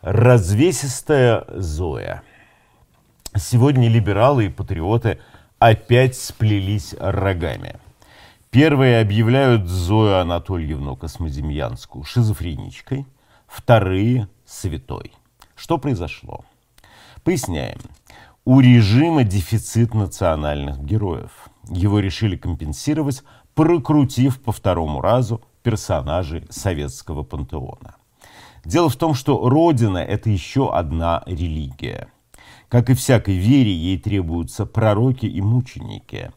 Развесистая Зоя. Сегодня либералы и патриоты опять сплелись рогами. Первые объявляют Зою Анатольевну Космодемьянскую шизофреничкой, вторые – святой. Что произошло? Поясняем. У режима дефицит национальных героев. Его решили компенсировать, прокрутив по второму разу персонажей советского пантеона. Дело в том, что Родина – это еще одна религия. Как и всякой вере, ей требуются пророки и мученики.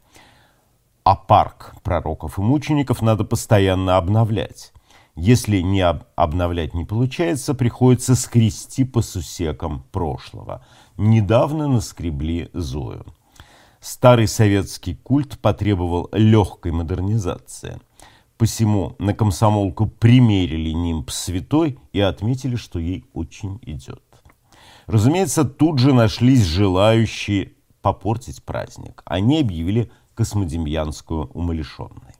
А парк пророков и мучеников надо постоянно обновлять. Если не об обновлять не получается, приходится скрести по сусекам прошлого. Недавно наскребли Зою. Старый советский культ потребовал легкой модернизации – Посему на комсомолку примерили нимб святой и отметили, что ей очень идет. Разумеется, тут же нашлись желающие попортить праздник. Они объявили Космодемьянскую умалишенной.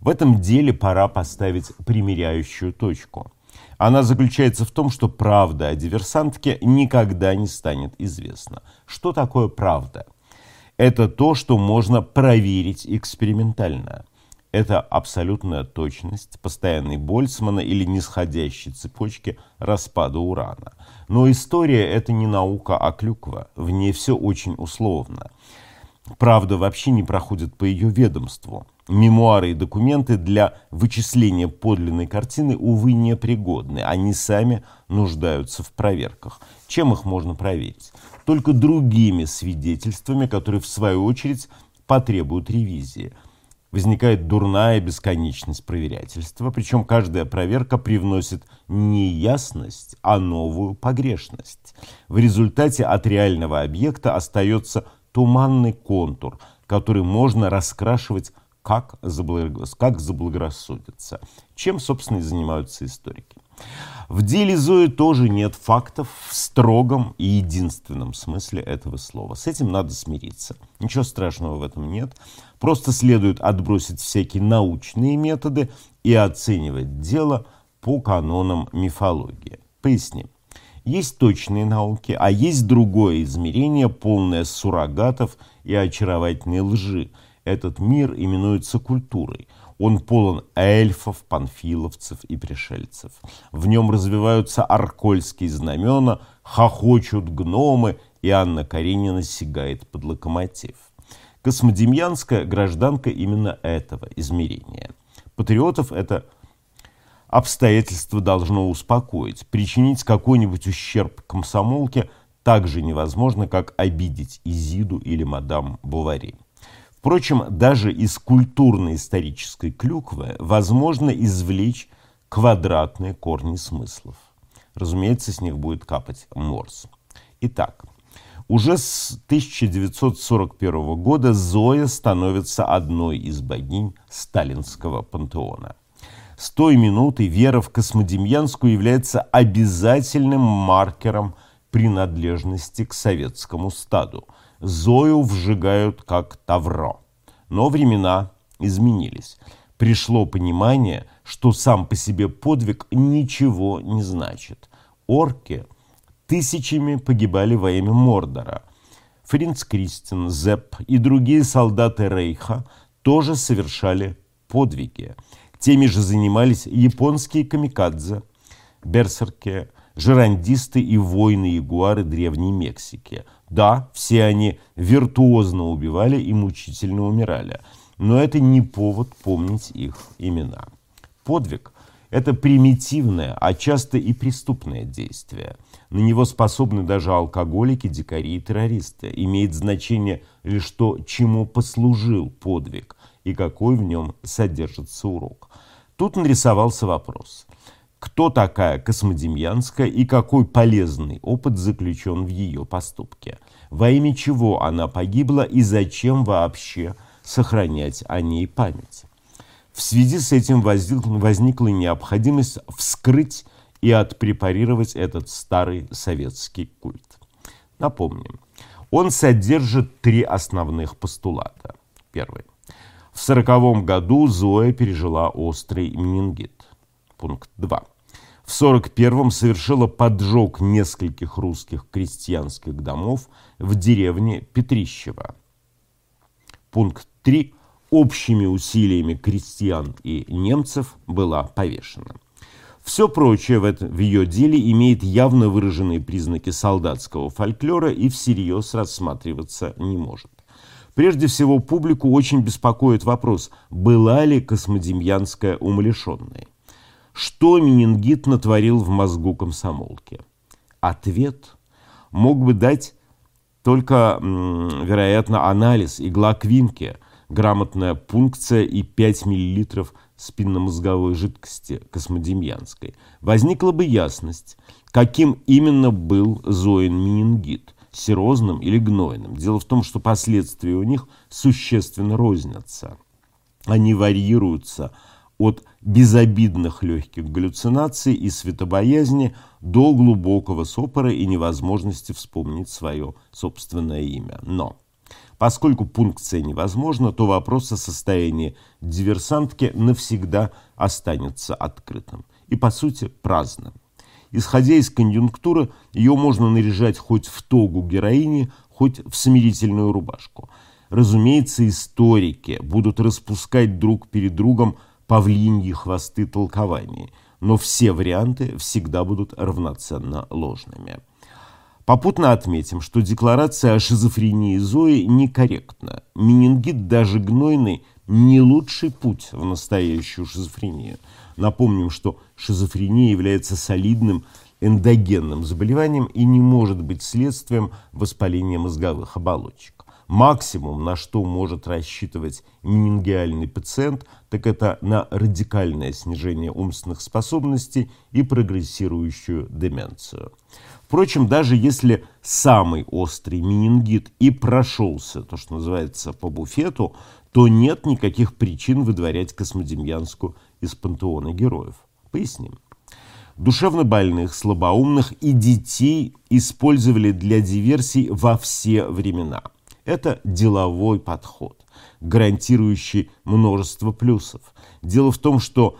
В этом деле пора поставить примеряющую точку. Она заключается в том, что правда о диверсантке никогда не станет известна. Что такое правда? Это то, что можно проверить экспериментально – это абсолютная точность, постоянный Больцмана или нисходящей цепочки распада урана. Но история – это не наука, а клюква. В ней все очень условно. Правда вообще не проходит по ее ведомству. Мемуары и документы для вычисления подлинной картины, увы, непригодны. Они сами нуждаются в проверках. Чем их можно проверить? Только другими свидетельствами, которые, в свою очередь, потребуют ревизии – возникает дурная бесконечность проверятельства, причем каждая проверка привносит не ясность, а новую погрешность. В результате от реального объекта остается туманный контур, который можно раскрашивать как, заблаго... заблагорассудится. Чем, собственно, и занимаются историки. В деле Зои тоже нет фактов в строгом и единственном смысле этого слова. С этим надо смириться. Ничего страшного в этом нет. Просто следует отбросить всякие научные методы и оценивать дело по канонам мифологии. Поясним. Есть точные науки, а есть другое измерение, полное суррогатов и очаровательной лжи. Этот мир именуется культурой – он полон эльфов, панфиловцев и пришельцев. В нем развиваются аркольские знамена, хохочут гномы, и Анна Каренина сигает под локомотив. Космодемьянская гражданка именно этого измерения. Патриотов это обстоятельство должно успокоить. Причинить какой-нибудь ущерб комсомолке так же невозможно, как обидеть Изиду или мадам Бувари. Впрочем, даже из культурно-исторической клюквы возможно извлечь квадратные корни смыслов. Разумеется, с них будет капать морс. Итак, уже с 1941 года Зоя становится одной из богинь сталинского пантеона. С той минуты вера в Космодемьянскую является обязательным маркером принадлежности к советскому стаду – Зою вжигают как тавро. Но времена изменились. Пришло понимание, что сам по себе подвиг ничего не значит. Орки тысячами погибали во имя Мордора. Фринц Кристин, Зепп и другие солдаты Рейха тоже совершали подвиги. Теми же занимались японские камикадзе, берсерки, жерандисты и воины-ягуары Древней Мексики. Да, все они виртуозно убивали и мучительно умирали, но это не повод помнить их имена. Подвиг – это примитивное, а часто и преступное действие. На него способны даже алкоголики, дикари и террористы. Имеет значение лишь то, чему послужил подвиг и какой в нем содержится урок. Тут нарисовался вопрос – кто такая Космодемьянская и какой полезный опыт заключен в ее поступке, во имя чего она погибла и зачем вообще сохранять о ней память. В связи с этим возникла необходимость вскрыть и отпрепарировать этот старый советский культ. Напомним, он содержит три основных постулата. Первый. В сороковом году Зоя пережила острый менингит. Пункт 2. В 41-м совершила поджог нескольких русских крестьянских домов в деревне Петрищево. Пункт 3. Общими усилиями крестьян и немцев была повешена. Все прочее в, это, в ее деле имеет явно выраженные признаки солдатского фольклора и всерьез рассматриваться не может. Прежде всего, публику очень беспокоит вопрос, была ли космодемьянская умалишенной. Что менингит натворил в мозгу комсомолки? Ответ мог бы дать только, вероятно, анализ, игла квинки, грамотная пункция и 5 мл спинномозговой жидкости космодемьянской. Возникла бы ясность, каким именно был Зоин менингит – серозным или гнойным. Дело в том, что последствия у них существенно рознятся. Они варьируются от безобидных легких галлюцинаций и светобоязни до глубокого сопора и невозможности вспомнить свое собственное имя. Но поскольку пункция невозможна, то вопрос о состоянии диверсантки навсегда останется открытым и, по сути, праздным. Исходя из конъюнктуры, ее можно наряжать хоть в тогу героини, хоть в смирительную рубашку. Разумеется, историки будут распускать друг перед другом павлиньи хвосты толкований, но все варианты всегда будут равноценно ложными. Попутно отметим, что декларация о шизофрении Зои некорректна. Менингит, даже гнойный, не лучший путь в настоящую шизофрению. Напомним, что шизофрения является солидным эндогенным заболеванием и не может быть следствием воспаления мозговых оболочек. Максимум, на что может рассчитывать менингиальный пациент, так это на радикальное снижение умственных способностей и прогрессирующую деменцию. Впрочем, даже если самый острый менингит и прошелся, то, что называется, по буфету, то нет никаких причин выдворять космодемьянскую из пантеона героев. Поясним. Душевно больных, слабоумных и детей использовали для диверсий во все времена – это деловой подход, гарантирующий множество плюсов. Дело в том, что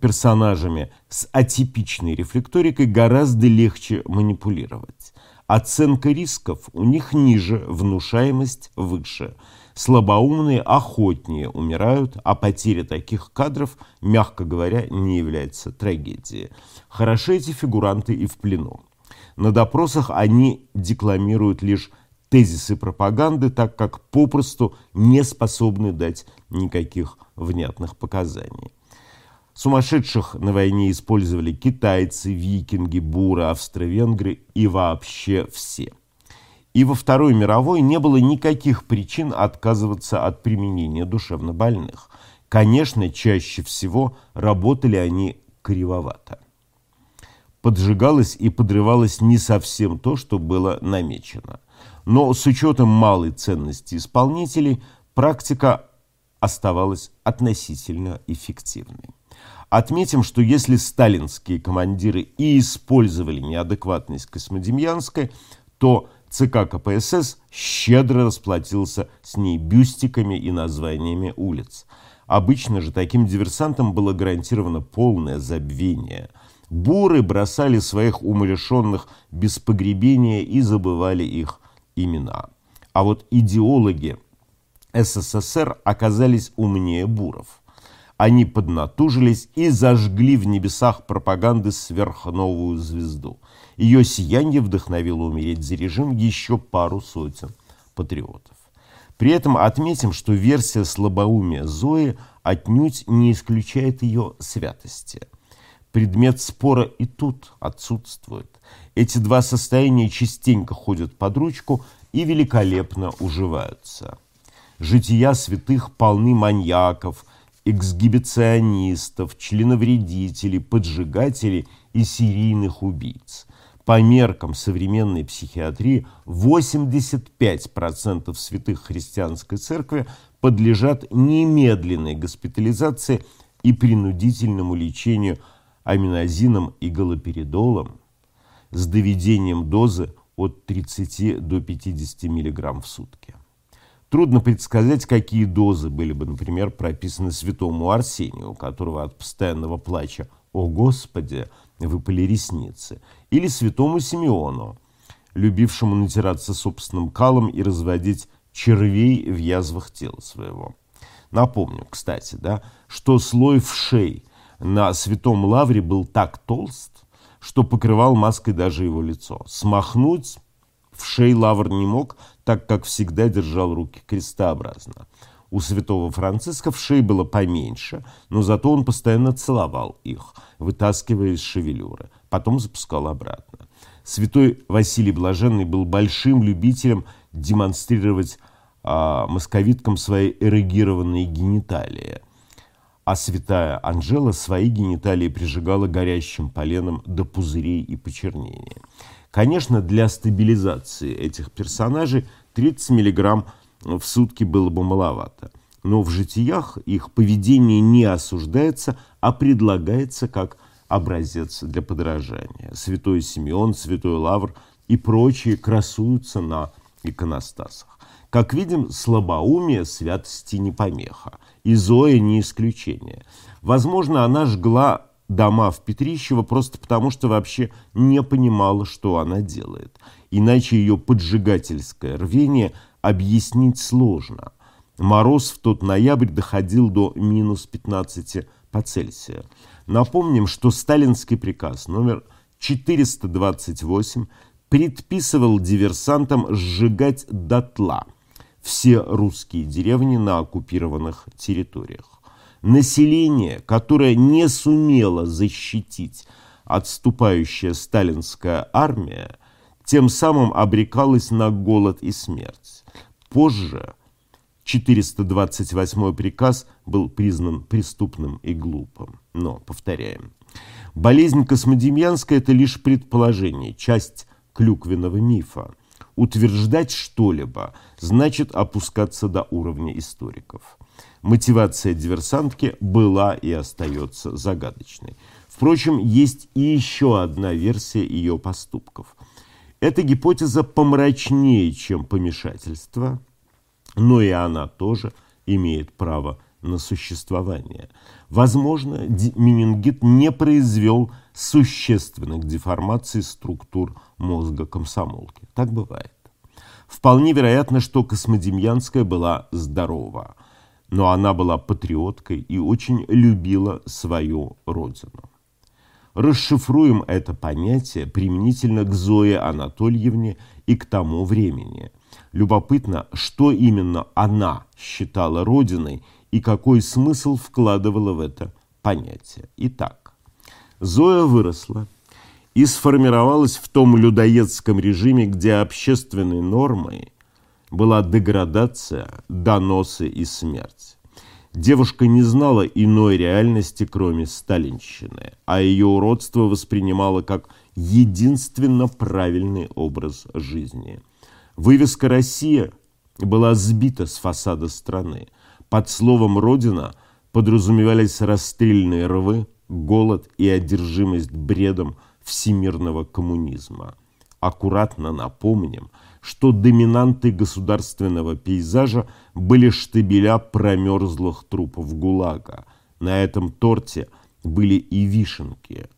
персонажами с атипичной рефлекторикой гораздо легче манипулировать. Оценка рисков у них ниже, внушаемость выше. Слабоумные охотнее умирают, а потеря таких кадров, мягко говоря, не является трагедией. Хороши эти фигуранты и в плену. На допросах они декламируют лишь тезисы пропаганды, так как попросту не способны дать никаких внятных показаний. Сумасшедших на войне использовали китайцы, викинги, буры, австро-венгры и вообще все. И во Второй мировой не было никаких причин отказываться от применения душевнобольных. Конечно, чаще всего работали они кривовато. Поджигалось и подрывалось не совсем то, что было намечено. Но с учетом малой ценности исполнителей практика оставалась относительно эффективной. Отметим, что если сталинские командиры и использовали неадекватность Космодемьянской, то ЦК КПСС щедро расплатился с ней бюстиками и названиями улиц. Обычно же таким диверсантам было гарантировано полное забвение. Буры бросали своих умалишенных без погребения и забывали их имена. А вот идеологи СССР оказались умнее буров. Они поднатужились и зажгли в небесах пропаганды сверхновую звезду. Ее сияние вдохновило умереть за режим еще пару сотен патриотов. При этом отметим, что версия слабоумия Зои отнюдь не исключает ее святости. Предмет спора и тут отсутствует. Эти два состояния частенько ходят под ручку и великолепно уживаются. Жития святых полны маньяков, эксгибиционистов, членовредителей, поджигателей и серийных убийц. По меркам современной психиатрии 85% святых христианской церкви подлежат немедленной госпитализации и принудительному лечению аминозином и галоперидолом с доведением дозы от 30 до 50 мг в сутки. Трудно предсказать, какие дозы были бы, например, прописаны святому Арсению, которого от постоянного плача «О Господи!» выпали ресницы, или святому Симеону, любившему натираться собственным калом и разводить червей в язвах тела своего. Напомню, кстати, да, что слой вшей на святом лавре был так толст, что покрывал маской даже его лицо. Смахнуть вшей лавр не мог, так как всегда держал руки крестообразно. У святого Франциска вшей было поменьше, но зато он постоянно целовал их, вытаскивая из шевелюры, потом запускал обратно. Святой Василий Блаженный был большим любителем демонстрировать а, московиткам свои эрегированные гениталии, а святая Анжела свои гениталии прижигала горящим поленом до пузырей и почернения. Конечно, для стабилизации этих персонажей 30 миллиграмм в сутки было бы маловато. Но в житиях их поведение не осуждается, а предлагается как образец для подражания. Святой Симеон, Святой Лавр и прочие красуются на иконостасах. Как видим, слабоумие святости не помеха, и Зоя не исключение. Возможно, она жгла дома в Петрищево просто потому, что вообще не понимала, что она делает. Иначе ее поджигательское рвение объяснить сложно. Мороз в тот ноябрь доходил до минус 15 по Цельсию. Напомним, что сталинский приказ номер 428 предписывал диверсантам сжигать дотла все русские деревни на оккупированных территориях. Население, которое не сумело защитить отступающая сталинская армия, тем самым обрекалось на голод и смерть. Позже 428 приказ был признан преступным и глупым. Но, повторяем, болезнь Космодемьянская – это лишь предположение, часть клюквенного мифа. Утверждать что-либо значит опускаться до уровня историков. Мотивация диверсантки была и остается загадочной. Впрочем, есть и еще одна версия ее поступков. Эта гипотеза помрачнее, чем помешательство – но и она тоже имеет право на существование. Возможно, менингит не произвел существенных деформаций структур мозга комсомолки. Так бывает. Вполне вероятно, что Космодемьянская была здорова, но она была патриоткой и очень любила свою родину. Расшифруем это понятие применительно к Зое Анатольевне и к тому времени – Любопытно, что именно она считала родиной и какой смысл вкладывала в это понятие. Итак, Зоя выросла и сформировалась в том людоедском режиме, где общественной нормой была деградация, доносы и смерть. Девушка не знала иной реальности, кроме сталинщины, а ее уродство воспринимала как единственно правильный образ жизни – Вывеска «Россия» была сбита с фасада страны. Под словом «Родина» подразумевались расстрельные рвы, голод и одержимость бредом всемирного коммунизма. Аккуратно напомним, что доминантой государственного пейзажа были штабеля промерзлых трупов ГУЛАГа. На этом торте были и вишенки,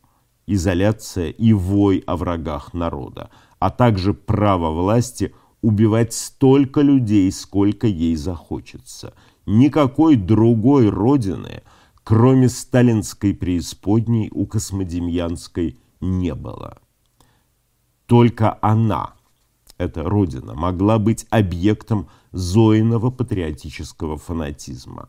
изоляция и вой о врагах народа, а также право власти – убивать столько людей, сколько ей захочется. Никакой другой родины, кроме сталинской преисподней, у Космодемьянской не было. Только она, эта родина, могла быть объектом Зоиного патриотического фанатизма.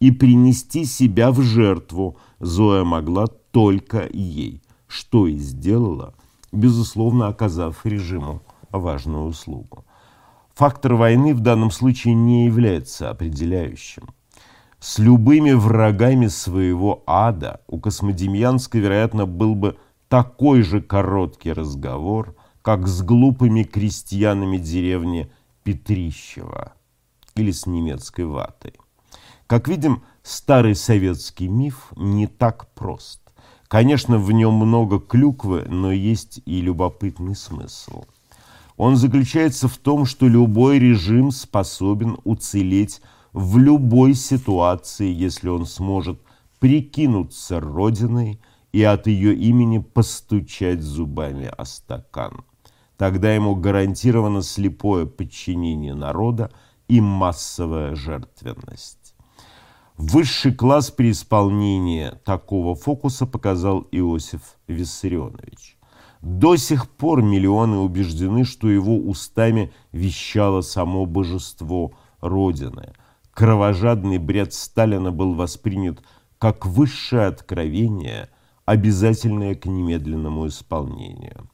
И принести себя в жертву Зоя могла только ей, что и сделала, безусловно, оказав режиму важную услугу. Фактор войны в данном случае не является определяющим. С любыми врагами своего ада у Космодемьянска, вероятно, был бы такой же короткий разговор, как с глупыми крестьянами деревни Петрищева или с немецкой ватой. Как видим, старый советский миф не так прост. Конечно, в нем много клюквы, но есть и любопытный смысл – он заключается в том, что любой режим способен уцелеть в любой ситуации, если он сможет прикинуться Родиной и от ее имени постучать зубами о стакан. Тогда ему гарантировано слепое подчинение народа и массовая жертвенность. Высший класс при исполнении такого фокуса показал Иосиф Виссарионович. До сих пор миллионы убеждены, что его устами вещало само божество Родины. Кровожадный бред Сталина был воспринят как высшее откровение, обязательное к немедленному исполнению.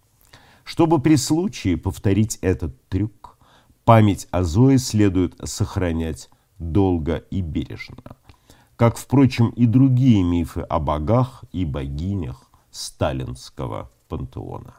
Чтобы при случае повторить этот трюк, память о Зое следует сохранять долго и бережно, как, впрочем, и другие мифы о богах и богинях сталинского пантеона.